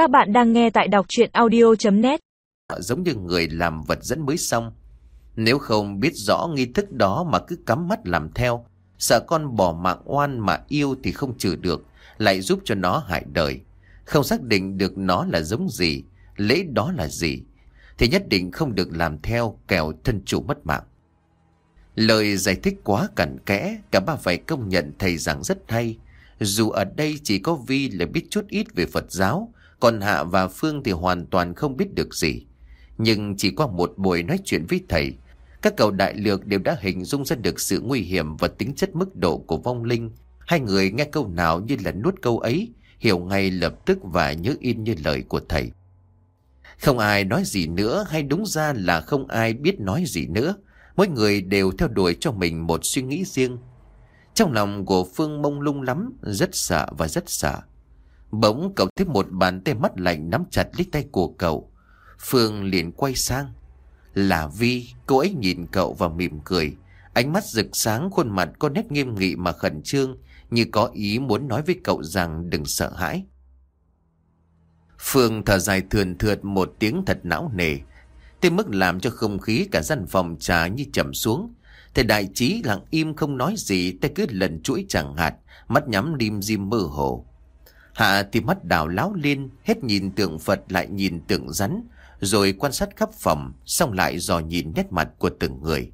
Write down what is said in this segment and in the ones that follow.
Các bạn đang nghe tại đọc chuyện audio.net Giống như người làm vật dẫn mới xong. Nếu không biết rõ nghi thức đó mà cứ cắm mắt làm theo, sợ con bỏ mạng oan mà yêu thì không trừ được, lại giúp cho nó hại đời. Không xác định được nó là giống gì, lễ đó là gì, thì nhất định không được làm theo kẻo thân chủ mất mạng. Lời giải thích quá cẩn kẽ, cả ba phải công nhận thầy giảng rất hay. Dù ở đây chỉ có Vi là biết chút ít về Phật giáo, còn Hạ và Phương thì hoàn toàn không biết được gì. Nhưng chỉ qua một buổi nói chuyện với thầy, các cậu đại lược đều đã hình dung ra được sự nguy hiểm và tính chất mức độ của vong linh. Hai người nghe câu nào như là nuốt câu ấy, hiểu ngay lập tức và nhớ in như lời của thầy. Không ai nói gì nữa hay đúng ra là không ai biết nói gì nữa. Mỗi người đều theo đuổi cho mình một suy nghĩ riêng. Trong lòng của Phương mông lung lắm, rất sợ và rất sợ. Bỗng cậu thấy một bàn tay mắt lạnh nắm chặt lấy tay của cậu. Phương liền quay sang. Là Vi, cô ấy nhìn cậu và mỉm cười. Ánh mắt rực sáng, khuôn mặt có nét nghiêm nghị mà khẩn trương, như có ý muốn nói với cậu rằng đừng sợ hãi. Phương thở dài thườn thượt một tiếng thật não nề. Tới mức làm cho không khí cả gian phòng trà như chậm xuống. Thầy đại trí lặng im không nói gì, tay cứ lần chuỗi chẳng hạt, mắt nhắm lim dim mơ hồ. Hạ thì mắt đào láo lên, hết nhìn tượng Phật lại nhìn tượng rắn, rồi quan sát khắp phòng, xong lại dò nhìn nét mặt của từng người.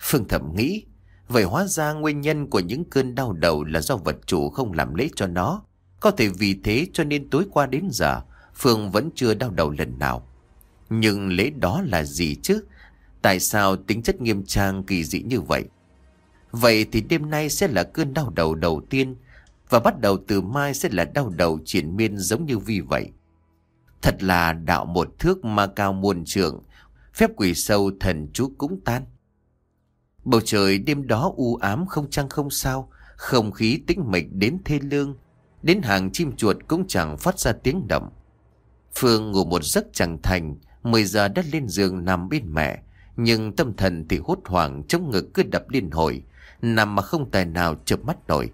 Phương thẩm nghĩ, vậy hóa ra nguyên nhân của những cơn đau đầu là do vật chủ không làm lễ cho nó. Có thể vì thế cho nên tối qua đến giờ, Phương vẫn chưa đau đầu lần nào. Nhưng lễ đó là gì chứ? Tại sao tính chất nghiêm trang kỳ dị như vậy? Vậy thì đêm nay sẽ là cơn đau đầu đầu tiên và bắt đầu từ mai sẽ là đau đầu triển miên giống như vi vậy. Thật là đạo một thước ma cao muôn trường phép quỷ sâu thần chú cũng tan. Bầu trời đêm đó u ám không trăng không sao, không khí tĩnh mịch đến thê lương, đến hàng chim chuột cũng chẳng phát ra tiếng động. Phương ngủ một giấc chẳng thành, 10 giờ đã lên giường nằm bên mẹ, nhưng tâm thần thì hốt hoảng trong ngực cứ đập liên hồi, nằm mà không tài nào chợp mắt nổi.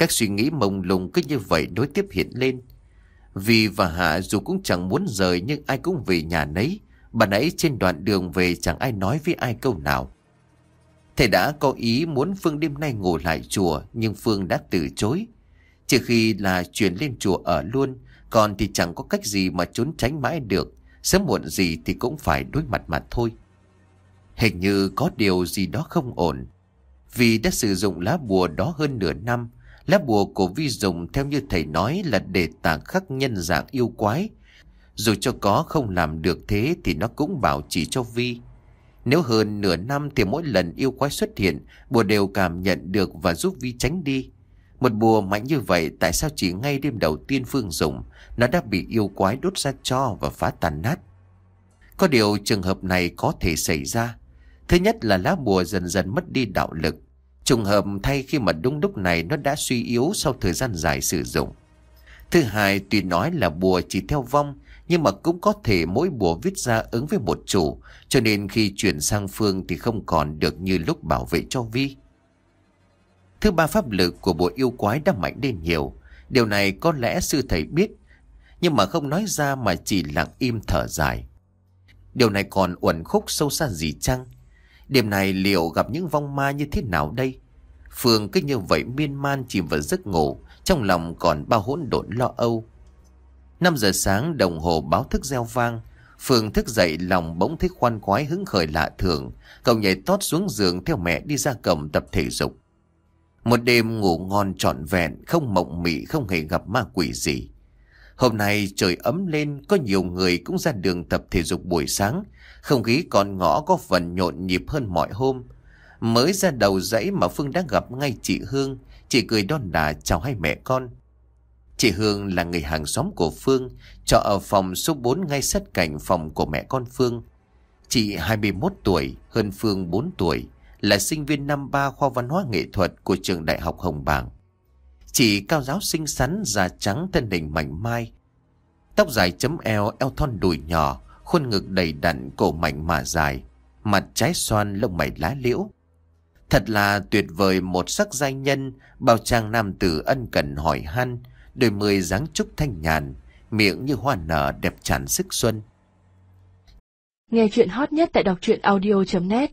Các suy nghĩ mông lung cứ như vậy đối tiếp hiện lên. Vì và Hạ dù cũng chẳng muốn rời nhưng ai cũng về nhà nấy. Bà nãy trên đoạn đường về chẳng ai nói với ai câu nào. Thầy đã có ý muốn Phương đêm nay ngủ lại chùa nhưng Phương đã từ chối. Trừ khi là chuyển lên chùa ở luôn, còn thì chẳng có cách gì mà trốn tránh mãi được. Sớm muộn gì thì cũng phải đối mặt mà thôi. Hình như có điều gì đó không ổn. Vì đã sử dụng lá bùa đó hơn nửa năm, Lá bùa của Vi dùng theo như thầy nói là để tà khắc nhân dạng yêu quái. Dù cho có không làm được thế thì nó cũng bảo chỉ cho Vi. Nếu hơn nửa năm thì mỗi lần yêu quái xuất hiện, bùa đều cảm nhận được và giúp Vi tránh đi. Một bùa mạnh như vậy tại sao chỉ ngay đêm đầu tiên Phương dùng, nó đã bị yêu quái đốt ra cho và phá tàn nát. Có điều trường hợp này có thể xảy ra. Thứ nhất là lá bùa dần dần mất đi đạo lực. Trùng hợp thay khi mà đúng lúc này nó đã suy yếu sau thời gian dài sử dụng. Thứ hai, tuy nói là bùa chỉ theo vong, nhưng mà cũng có thể mỗi bùa viết ra ứng với một chủ, cho nên khi chuyển sang phương thì không còn được như lúc bảo vệ cho Vi. Thứ ba pháp lực của bùa yêu quái đã mạnh lên nhiều. Điều này có lẽ sư thầy biết, nhưng mà không nói ra mà chỉ lặng im thở dài. Điều này còn uẩn khúc sâu xa gì chăng? Đêm này liệu gặp những vong ma như thế nào đây? Phương cứ như vậy miên man chìm vào giấc ngủ, trong lòng còn bao hỗn độn lo âu. 5 giờ sáng đồng hồ báo thức reo vang, Phương thức dậy lòng bỗng thấy khoan khoái hứng khởi lạ thường, cậu nhảy tót xuống giường theo mẹ đi ra cổng tập thể dục. Một đêm ngủ ngon trọn vẹn, không mộng mị, không hề gặp ma quỷ gì. Hôm nay trời ấm lên, có nhiều người cũng ra đường tập thể dục buổi sáng, không khí còn ngõ có phần nhộn nhịp hơn mọi hôm. Mới ra đầu dãy mà Phương đã gặp ngay chị Hương, chị cười đon đà chào hai mẹ con. Chị Hương là người hàng xóm của Phương, trọ ở phòng số 4 ngay sát cạnh phòng của mẹ con Phương. Chị 21 tuổi, hơn Phương 4 tuổi, là sinh viên năm 3 khoa văn hóa nghệ thuật của trường Đại học Hồng Bàng. Chị cao giáo xinh xắn, da trắng thân hình mảnh mai. Tóc dài chấm eo, eo thon đùi nhỏ, khuôn ngực đầy đặn, cổ mảnh mà dài, mặt trái xoan lông mày lá liễu. Thật là tuyệt vời một sắc giai nhân, bao trang nam tử ân cần hỏi han, đôi mươi dáng trúc thanh nhàn, miệng như hoa nở đẹp tràn sức xuân. Nghe chuyện hot nhất tại đọc truyện audio.net